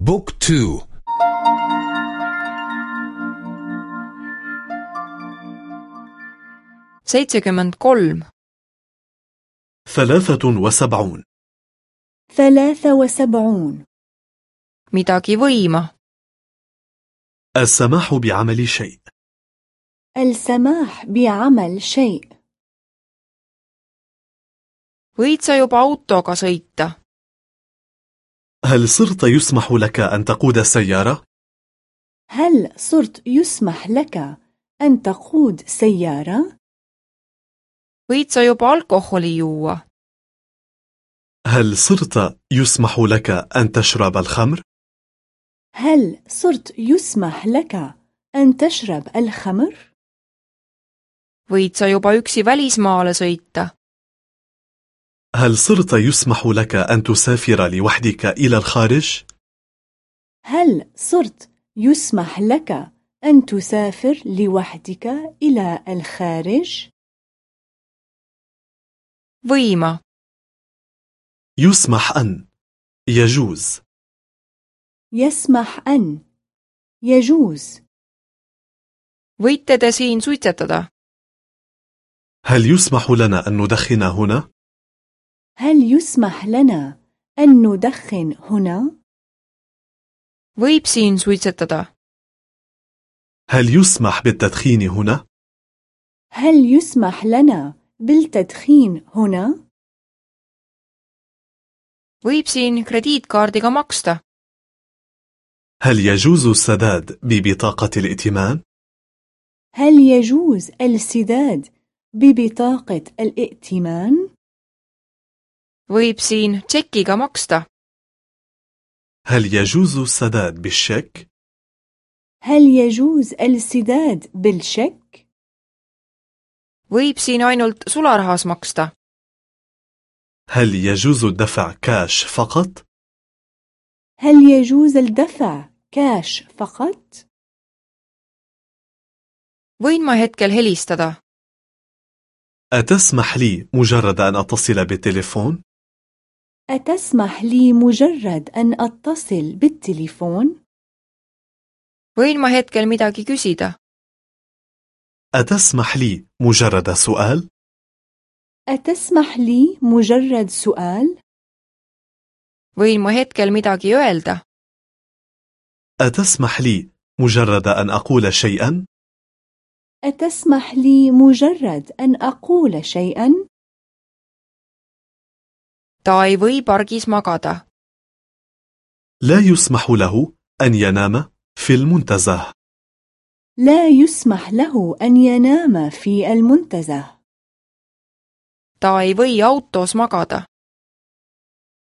بوك تو. seitsekümmend kolm ثلاثة وسبعون. ثلاثة وسبعون. midagi võima السماح بعمل شيء. السماح بعمل شيء. võid sa juba autoga sõita هل صرت يسمح لك أن تقود سيارة؟ هل صرت يسمح لك أن تقود سيارة؟ võid sa juba alkoholi juua هل صرت يسمح لك أن تشرب الخمر؟ هل صرت يسمح لك أن تشرب الخمر؟ võid sa juba üksi välismaale sõita هل صرت يسمح لك أن تسافر لوحدك إلى الخارج؟ هل صرت يسمح لك أن تسافر لوحدك إلى الخارج؟ võima يسمح أن يجوز يسمح أن يجوز võite te siin suitsetada هل يسمح لنا أن ندخن هنا؟ هل يسمح لنا أن ندخن هنا؟ võib siin suitsetada هل يسمح بالتدخين هنا؟ هل يسمح لنا بالتدخين هنا؟ võib siin krediitkaardiga maksta هل يجوز السداد ببطاقة الائتمان؟ هل يجوز السداد ببطاقة الائتمان؟ Võib siin tšekiga maksta هل يجوز السداد بالشيك؟ هل يجوز السداد بالشيك؟ võib siin ainult sularahas maksta هل يجوز الدفع كاش فقط؟ هل يجوز الدفع كاش فقط؟ võin ma hetkel helistada أتسمح لي مجرد أن أتصل بالتليفون؟ أتسمح لي مجرد أن أتصل بالتليفون؟ võin ma hetkel midagi küsida أتسمح لي مجرد سؤال؟ أتسمح لي مجرد سؤال؟ võin ma hetkel midagi öelda أتسمح لي مجرد أن أقول شيئا؟ أتسمح لي مجرد أن أقول شيئا؟ Ta ei või pargis magada. لا يسمح له أن ينام في المنتزه. لا يسمح له أن ينام في المنتزه. Ta ei või autos magada.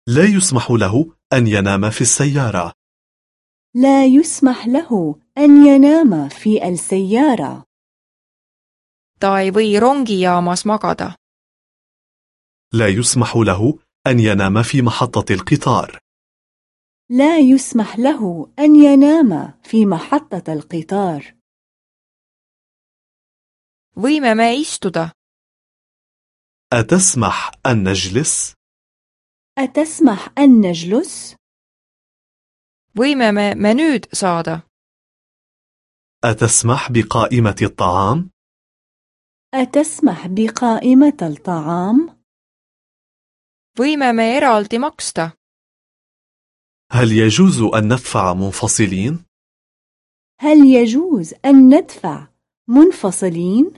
لا يسمح له أن ينام في السيارة. لا يسمح له أن ينام في السيارة. Ta ei või rongijaamas magada. لا يسمح له أن ينام في محطة القطار لا يسمح له أن ينام في محطة القطار võime me istuda أتسمح أن نجلس؟ أتسمح أن نجلس؟ võime me menüüd saada أتسمح بقائمة الطعام؟ أتسمح بقائمة الطعام؟ Võime me eraldi maksta هل يجوز أن ندفع منفصلين؟ هل يجوز أن ندفع منفصلين؟